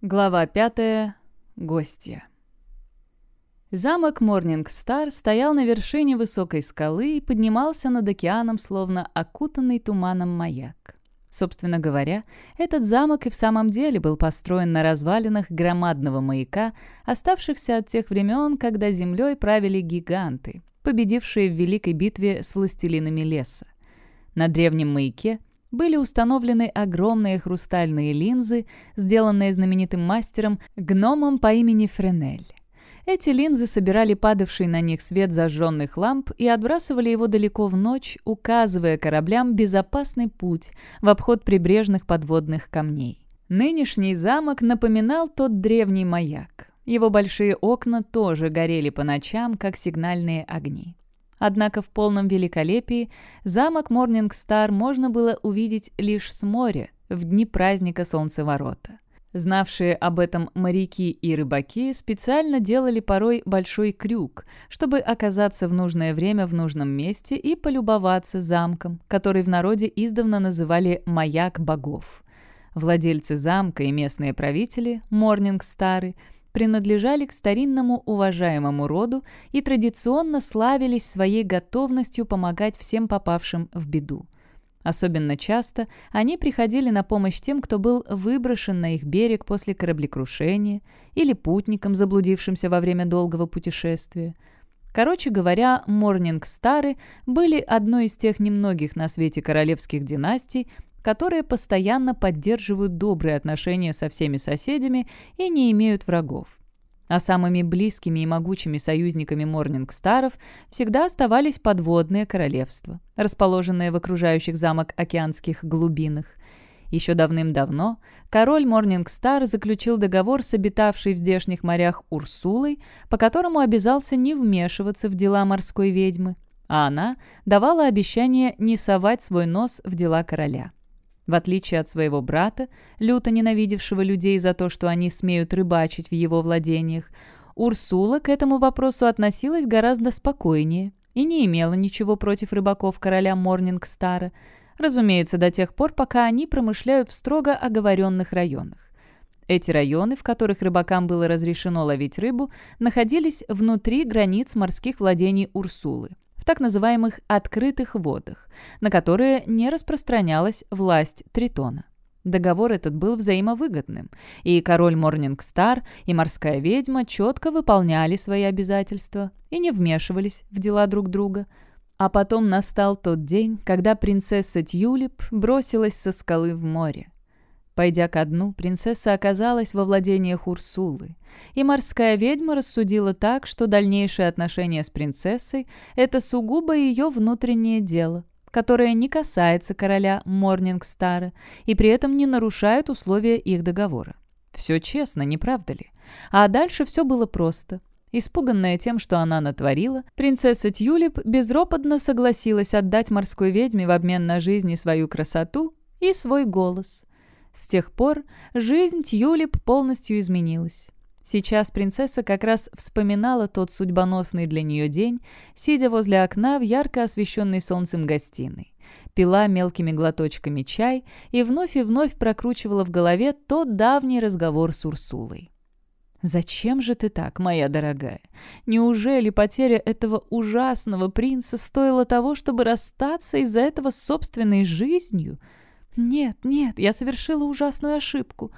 Глава пятая. Гостья. Замок Морнингстар стоял на вершине высокой скалы и поднимался над океаном, словно окутанный туманом маяк. Собственно говоря, этот замок и в самом деле был построен на развалинах громадного маяка, оставшихся от тех времен, когда землей правили гиганты, победившие в великой битве с властелинами леса. На древнем маяке были установлены огромные хрустальные линзы, сделанные знаменитым мастером, гномом по имени Френель. Эти линзы собирали падавший на них свет зажженных ламп и отбрасывали его далеко в ночь, указывая кораблям безопасный путь в обход прибрежных подводных камней. Нынешний замок напоминал тот древний маяк. Его большие окна тоже горели по ночам, как сигнальные огни. Однако в полном великолепии замок Морнингстар можно было увидеть лишь с моря в дни праздника Солнцеворота. Знавшие об этом моряки и рыбаки специально делали порой большой крюк, чтобы оказаться в нужное время в нужном месте и полюбоваться замком, который в народе издавна называли «маяк богов». Владельцы замка и местные правители, Морнингстары – принадлежали к старинному уважаемому роду и традиционно славились своей готовностью помогать всем попавшим в беду. Особенно часто они приходили на помощь тем, кто был выброшен на их берег после кораблекрушения или путникам, заблудившимся во время долгого путешествия. Короче говоря, Морнинг-Стары были одной из тех немногих на свете королевских династий, которые постоянно поддерживают добрые отношения со всеми соседями и не имеют врагов. А самыми близкими и могучими союзниками Морнингстаров всегда оставались подводные королевства, расположенные в окружающих замок океанских глубинах. Еще давным-давно король Морнингстар заключил договор с обитавшей в здешних морях Урсулой, по которому обязался не вмешиваться в дела морской ведьмы, а она давала обещание не совать свой нос в дела короля. В отличие от своего брата, люто ненавидевшего людей за то, что они смеют рыбачить в его владениях, Урсула к этому вопросу относилась гораздо спокойнее и не имела ничего против рыбаков короля Морнингстара, разумеется, до тех пор, пока они промышляют в строго оговоренных районах. Эти районы, в которых рыбакам было разрешено ловить рыбу, находились внутри границ морских владений Урсулы – так называемых «открытых водах», на которые не распространялась власть Тритона. Договор этот был взаимовыгодным, и король Морнингстар и морская ведьма четко выполняли свои обязательства и не вмешивались в дела друг друга. А потом настал тот день, когда принцесса Тюлип бросилась со скалы в море. Пойдя ко дну, принцесса оказалась во владениях Урсулы, и морская ведьма рассудила так, что дальнейшие отношения с принцессой – это сугубо ее внутреннее дело, которое не касается короля Морнингстара и при этом не нарушает условия их договора. Все честно, не правда ли? А дальше все было просто. Испуганная тем, что она натворила, принцесса Тюлип безропотно согласилась отдать морской ведьме в обмен на жизнь и свою красоту и свой голос – с тех пор жизнь Тьюлип полностью изменилась. Сейчас принцесса как раз вспоминала тот судьбоносный для нее день, сидя возле окна в ярко освещенной солнцем гостиной. Пила мелкими глоточками чай и вновь и вновь прокручивала в голове тот давний разговор с Урсулой. «Зачем же ты так, моя дорогая? Неужели потеря этого ужасного принца стоила того, чтобы расстаться из-за этого собственной жизнью?» «Нет, нет, я совершила ужасную ошибку».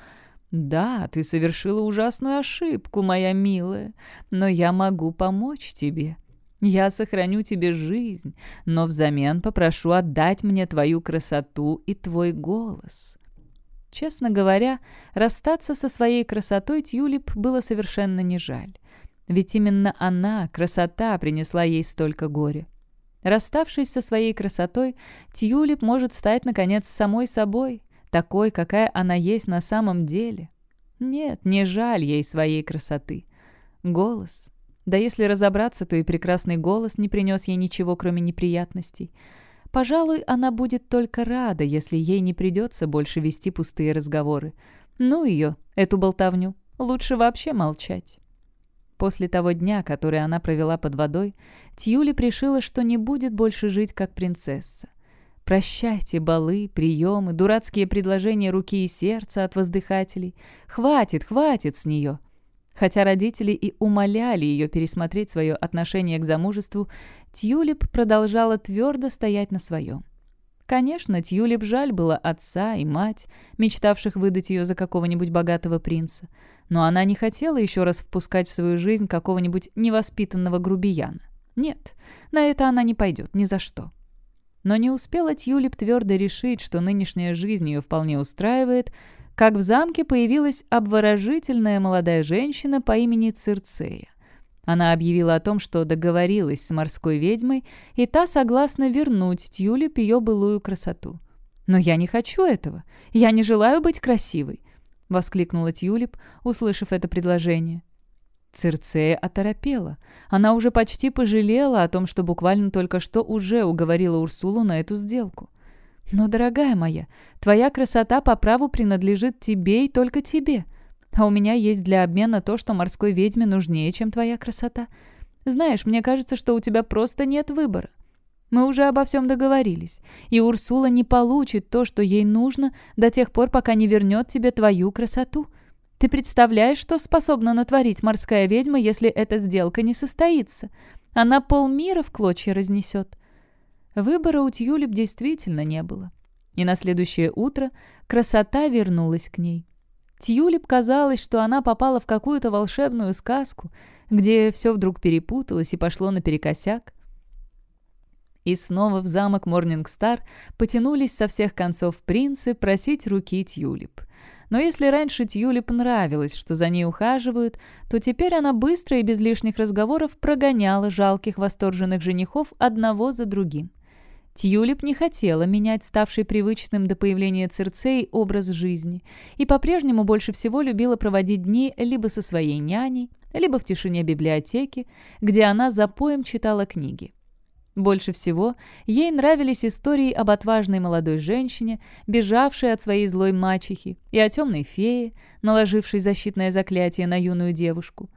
«Да, ты совершила ужасную ошибку, моя милая, но я могу помочь тебе. Я сохраню тебе жизнь, но взамен попрошу отдать мне твою красоту и твой голос». Честно говоря, расстаться со своей красотой Тюлип было совершенно не жаль. Ведь именно она, красота, принесла ей столько горя. Расставшись со своей красотой, Тьюлип может стать, наконец, самой собой, такой, какая она есть на самом деле. Нет, не жаль ей своей красоты. Голос. Да если разобраться, то и прекрасный голос не принес ей ничего, кроме неприятностей. Пожалуй, она будет только рада, если ей не придется больше вести пустые разговоры. Ну ее, эту болтовню, лучше вообще молчать. После того дня, который она провела под водой, Тьюли решила, что не будет больше жить как принцесса. Прощайте балы, приемы, дурацкие предложения руки и сердца от воздыхателей. Хватит, хватит с нее. Хотя родители и умоляли ее пересмотреть свое отношение к замужеству, Тьюлип продолжала твердо стоять на своем. Конечно, Тьюлип жаль было отца и мать, мечтавших выдать ее за какого-нибудь богатого принца, но она не хотела еще раз впускать в свою жизнь какого-нибудь невоспитанного грубияна. Нет, на это она не пойдет ни за что. Но не успела Тьюлип твердо решить, что нынешняя жизнь ее вполне устраивает, как в замке появилась обворожительная молодая женщина по имени Цирцея. Она объявила о том, что договорилась с морской ведьмой, и та согласна вернуть Тьюлип ее былую красоту. «Но я не хочу этого. Я не желаю быть красивой», — воскликнула Тьюлип, услышав это предложение. Цирцея оторопела. Она уже почти пожалела о том, что буквально только что уже уговорила Урсулу на эту сделку. «Но, дорогая моя, твоя красота по праву принадлежит тебе и только тебе. А у меня есть для обмена то, что морской ведьме нужнее, чем твоя красота. Знаешь, мне кажется, что у тебя просто нет выбора. Мы уже обо всем договорились, и Урсула не получит то, что ей нужно, до тех пор, пока не вернет тебе твою красоту». Ты представляешь, что способна натворить морская ведьма, если эта сделка не состоится? Она полмира в клочья разнесет. Выбора у Тьюлип действительно не было. И на следующее утро красота вернулась к ней. Тьюлип казалось, что она попала в какую-то волшебную сказку, где все вдруг перепуталось и пошло наперекосяк. И снова в замок Морнингстар потянулись со всех концов принцы просить руки Тьюлип. Но если раньше Тьюлип нравилось, что за ней ухаживают, то теперь она быстро и без лишних разговоров прогоняла жалких восторженных женихов одного за другим. Тьюлип не хотела менять ставший привычным до появления Церцей образ жизни и по-прежнему больше всего любила проводить дни либо со своей няней, либо в тишине библиотеки, где она за поем читала книги. Больше всего ей нравились истории об отважной молодой женщине, бежавшей от своей злой мачехи, и о темной фее, наложившей защитное заклятие на юную девушку.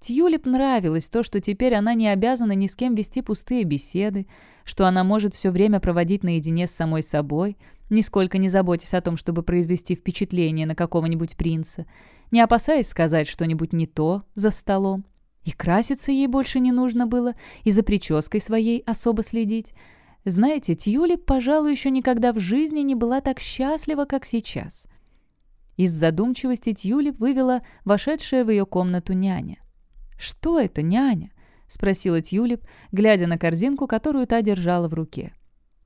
Тьюлип нравилось то, что теперь она не обязана ни с кем вести пустые беседы, что она может все время проводить наедине с самой собой, нисколько не заботясь о том, чтобы произвести впечатление на какого-нибудь принца, не опасаясь сказать что-нибудь не то за столом. И краситься ей больше не нужно было, и за прической своей особо следить. Знаете, Тьюлип, пожалуй, еще никогда в жизни не была так счастлива, как сейчас. Из задумчивости Тьюлип вывела вошедшая в ее комнату няня. «Что это, няня?» — спросила Тьюлип, глядя на корзинку, которую та держала в руке.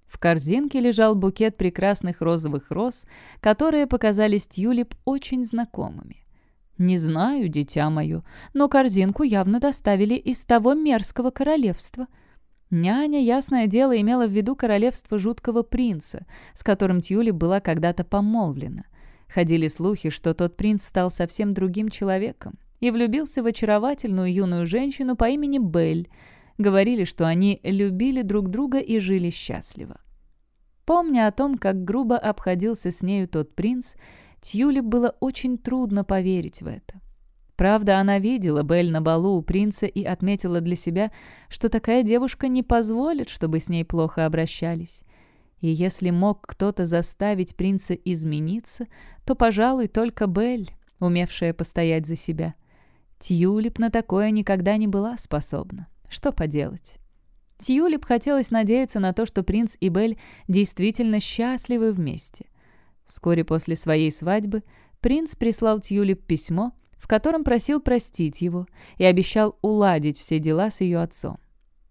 В корзинке лежал букет прекрасных розовых роз, которые показались Тьюлип очень знакомыми. «Не знаю, дитя мое, но корзинку явно доставили из того мерзкого королевства». Няня, ясное дело, имела в виду королевство жуткого принца, с которым Тьюли была когда-то помолвлена. Ходили слухи, что тот принц стал совсем другим человеком и влюбился в очаровательную юную женщину по имени Белль. Говорили, что они любили друг друга и жили счастливо. Помня о том, как грубо обходился с нею тот принц, Тьюлип было очень трудно поверить в это. Правда, она видела Белль на балу у принца и отметила для себя, что такая девушка не позволит, чтобы с ней плохо обращались. И если мог кто-то заставить принца измениться, то, пожалуй, только Белль, умевшая постоять за себя. Тьюлип на такое никогда не была способна. Что поделать? Тьюлип хотелось надеяться на то, что принц и Белль действительно счастливы вместе. Вскоре после своей свадьбы принц прислал Тьюлип письмо, в котором просил простить его и обещал уладить все дела с ее отцом.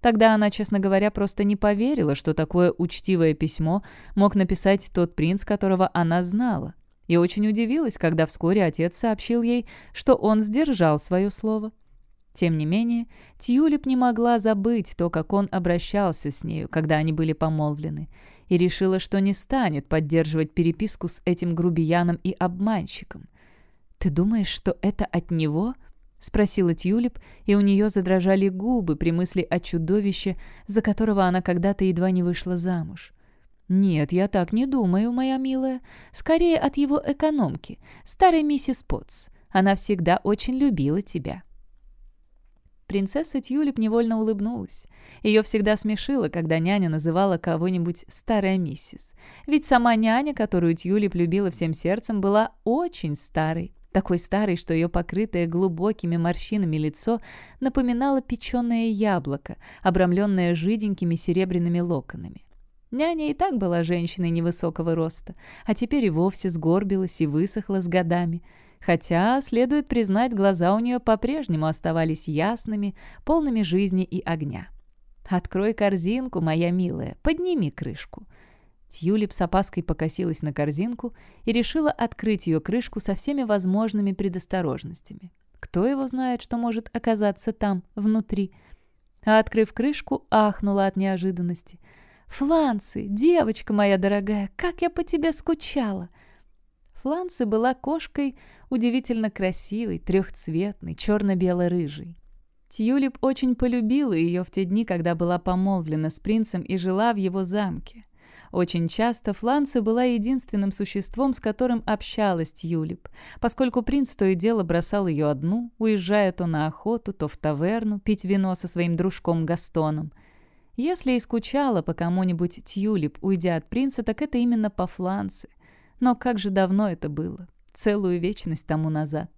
Тогда она, честно говоря, просто не поверила, что такое учтивое письмо мог написать тот принц, которого она знала, и очень удивилась, когда вскоре отец сообщил ей, что он сдержал свое слово. Тем не менее, Тьюлип не могла забыть то, как он обращался с нею, когда они были помолвлены, и решила, что не станет поддерживать переписку с этим грубияном и обманщиком. «Ты думаешь, что это от него?» — спросила Тюлип, и у нее задрожали губы при мысли о чудовище, за которого она когда-то едва не вышла замуж. «Нет, я так не думаю, моя милая. Скорее от его экономки, старой миссис Потс. Она всегда очень любила тебя». Принцесса Тюлип невольно улыбнулась. Ее всегда смешило, когда няня называла кого-нибудь «старая миссис». Ведь сама няня, которую Тюлип любила всем сердцем, была очень старой. Такой старой, что ее покрытое глубокими морщинами лицо напоминало печеное яблоко, обрамленное жиденькими серебряными локонами. Няня и так была женщиной невысокого роста, а теперь и вовсе сгорбилась и высохла с годами – Хотя, следует признать, глаза у нее по-прежнему оставались ясными, полными жизни и огня. «Открой корзинку, моя милая, подними крышку». Тьюлип с опаской покосилась на корзинку и решила открыть ее крышку со всеми возможными предосторожностями. Кто его знает, что может оказаться там, внутри? А открыв крышку, ахнула от неожиданности. «Фланцы, девочка моя дорогая, как я по тебе скучала!» Фланцы была кошкой удивительно красивой, трехцветной, черно-бело-рыжей. Тьюлип очень полюбила ее в те дни, когда была помолвлена с принцем и жила в его замке. Очень часто Фланцы была единственным существом, с которым общалась Тьюлип, поскольку принц то и дело бросал ее одну, уезжая то на охоту, то в таверну, пить вино со своим дружком Гастоном. Если и скучала по кому-нибудь Тьюлип, уйдя от принца, так это именно по Фланцы. Но как же давно это было? Целую вечность тому назад.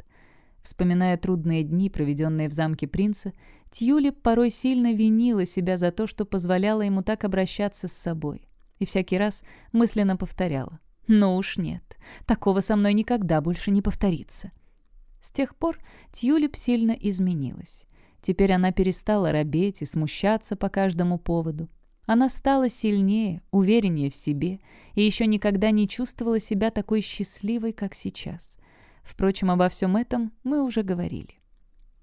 Вспоминая трудные дни, проведенные в замке принца, Тьюлип порой сильно винила себя за то, что позволяла ему так обращаться с собой. И всякий раз мысленно повторяла. «Ну уж нет, такого со мной никогда больше не повторится». С тех пор Тьюлип сильно изменилась. Теперь она перестала робеть и смущаться по каждому поводу. Она стала сильнее, увереннее в себе и еще никогда не чувствовала себя такой счастливой, как сейчас. Впрочем, обо всем этом мы уже говорили.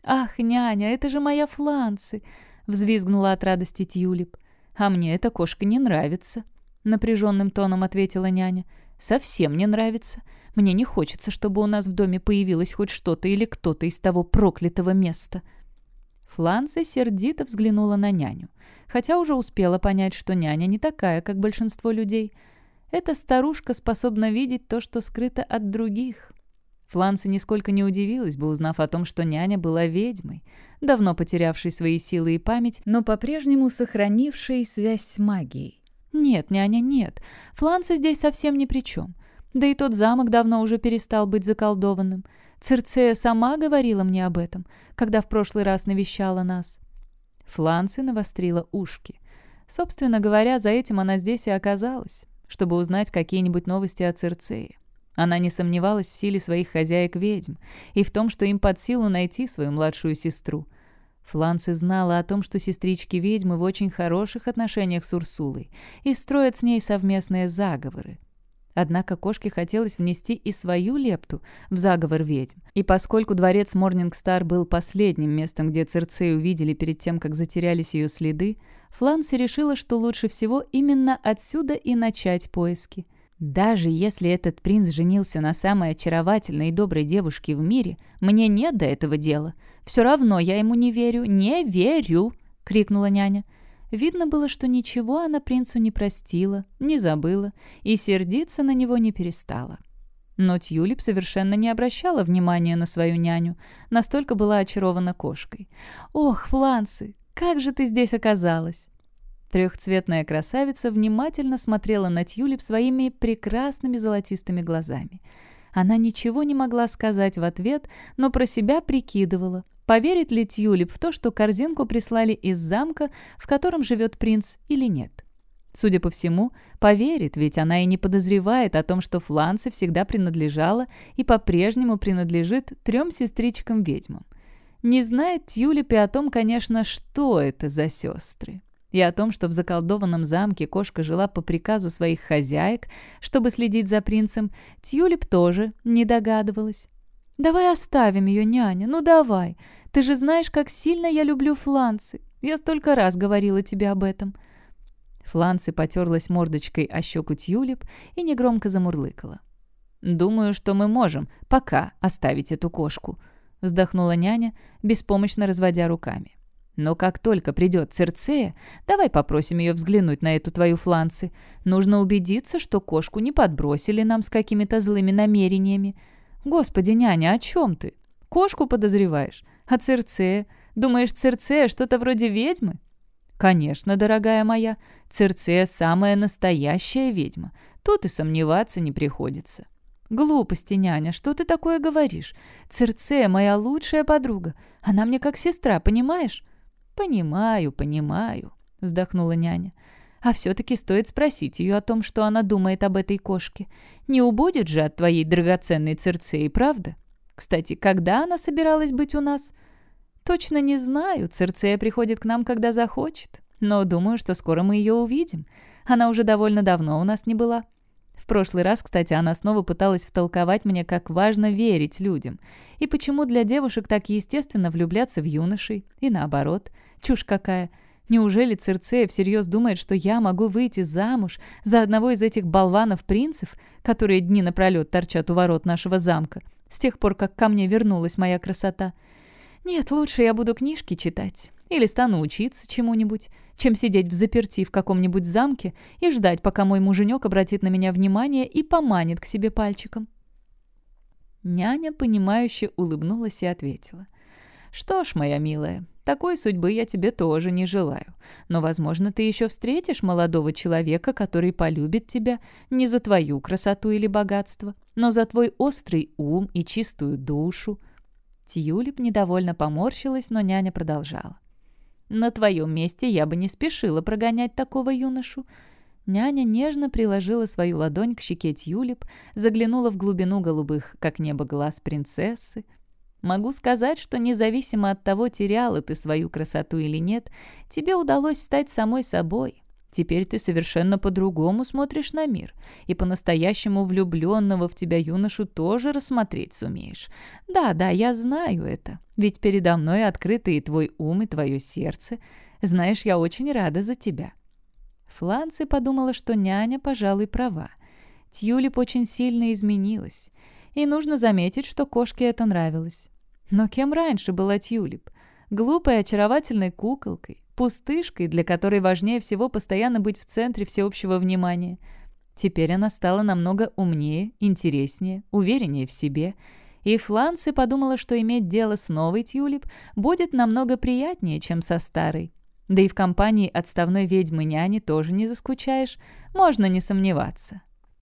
«Ах, няня, это же моя Фланцы!» — взвизгнула от радости Тюлип. «А мне эта кошка не нравится», — напряженным тоном ответила няня. «Совсем не нравится. Мне не хочется, чтобы у нас в доме появилось хоть что-то или кто-то из того проклятого места». Фланция сердито взглянула на няню, хотя уже успела понять, что няня не такая, как большинство людей. Эта старушка способна видеть то, что скрыто от других. Фланца нисколько не удивилась бы, узнав о том, что няня была ведьмой, давно потерявшей свои силы и память, но по-прежнему сохранившей связь с магией. «Нет, няня, нет. Фланца здесь совсем ни при чем. Да и тот замок давно уже перестал быть заколдованным. Цирцея сама говорила мне об этом, когда в прошлый раз навещала нас». Фланцы навострила ушки. Собственно говоря, за этим она здесь и оказалась, чтобы узнать какие-нибудь новости о Цирцее. Она не сомневалась в силе своих хозяек-ведьм и в том, что им под силу найти свою младшую сестру. Фланцы знала о том, что сестрички-ведьмы в очень хороших отношениях с Урсулой и строят с ней совместные заговоры. Однако кошке хотелось внести и свою лепту в заговор ведьм. И поскольку дворец Морнингстар был последним местом, где Церцею увидели перед тем, как затерялись ее следы, Фланси решила, что лучше всего именно отсюда и начать поиски. «Даже если этот принц женился на самой очаровательной и доброй девушке в мире, мне нет до этого дела. Все равно я ему не верю, не верю!» — крикнула няня. Видно было, что ничего она принцу не простила, не забыла и сердиться на него не перестала. Но Тюлип совершенно не обращала внимания на свою няню, настолько была очарована кошкой. «Ох, Фланцы, как же ты здесь оказалась!» Трехцветная красавица внимательно смотрела на Тюлип своими прекрасными золотистыми глазами. Она ничего не могла сказать в ответ, но про себя прикидывала, Поверит ли Тюлип в то, что корзинку прислали из замка, в котором живет принц, или нет? Судя по всему, поверит, ведь она и не подозревает о том, что Фланце всегда принадлежала и по-прежнему принадлежит трем сестричкам-ведьмам. Не знает Тюлип и о том, конечно, что это за сестры. И о том, что в заколдованном замке кошка жила по приказу своих хозяек, чтобы следить за принцем, Тюлип тоже не догадывалась. «Давай оставим ее, няня, ну давай. Ты же знаешь, как сильно я люблю фланцы. Я столько раз говорила тебе об этом». Фланцы потерлась мордочкой о щеку Тюлип и негромко замурлыкала. «Думаю, что мы можем пока оставить эту кошку», — вздохнула няня, беспомощно разводя руками. «Но как только придет Церцея, давай попросим ее взглянуть на эту твою фланцы. Нужно убедиться, что кошку не подбросили нам с какими-то злыми намерениями. Господи, няня, о чем ты? Кошку подозреваешь? А Церцея? Думаешь, Цирцея что-то вроде ведьмы?» «Конечно, дорогая моя, Цирцея самая настоящая ведьма. Тут и сомневаться не приходится». «Глупости, няня, что ты такое говоришь? Цирцея моя лучшая подруга. Она мне как сестра, понимаешь?» «Понимаю, понимаю», — вздохнула няня. «А все-таки стоит спросить ее о том, что она думает об этой кошке. Не убудет же от твоей драгоценной Цирцеи, правда? Кстати, когда она собиралась быть у нас?» «Точно не знаю. Цирцея приходит к нам, когда захочет. Но думаю, что скоро мы ее увидим. Она уже довольно давно у нас не была» прошлый раз, кстати, она снова пыталась втолковать мне, как важно верить людям. И почему для девушек так естественно влюбляться в юношей. И наоборот. Чушь какая. Неужели Цирцея всерьез думает, что я могу выйти замуж за одного из этих болванов-принцев, которые дни напролет торчат у ворот нашего замка, с тех пор, как ко мне вернулась моя красота? Нет, лучше я буду книжки читать. Или стану учиться чему-нибудь, чем сидеть в заперти в каком-нибудь замке и ждать, пока мой муженек обратит на меня внимание и поманит к себе пальчиком. Няня, понимающе улыбнулась и ответила. «Что ж, моя милая, такой судьбы я тебе тоже не желаю. Но, возможно, ты еще встретишь молодого человека, который полюбит тебя не за твою красоту или богатство, но за твой острый ум и чистую душу». Тьюлип недовольно поморщилась, но няня продолжала. На твоем месте я бы не спешила прогонять такого юношу». Няня нежно приложила свою ладонь к щеке Тюлип, заглянула в глубину голубых, как небо глаз принцессы. «Могу сказать, что независимо от того, теряла ты свою красоту или нет, тебе удалось стать самой собой. Теперь ты совершенно по-другому смотришь на мир, и по-настоящему влюбленного в тебя юношу тоже рассмотреть сумеешь. Да, да, я знаю это, ведь передо мной открыты и твой ум, и твое сердце. Знаешь, я очень рада за тебя». Фланци подумала, что няня, пожалуй, права. Тьюлип очень сильно изменилась, и нужно заметить, что кошке это нравилось. Но кем раньше была Тьюлип? Глупой очаровательной куколкой, пустышкой, для которой важнее всего постоянно быть в центре всеобщего внимания. Теперь она стала намного умнее, интереснее, увереннее в себе. И Фланси подумала, что иметь дело с новой Тюлип будет намного приятнее, чем со старой. Да и в компании отставной ведьмы-няни тоже не заскучаешь, можно не сомневаться.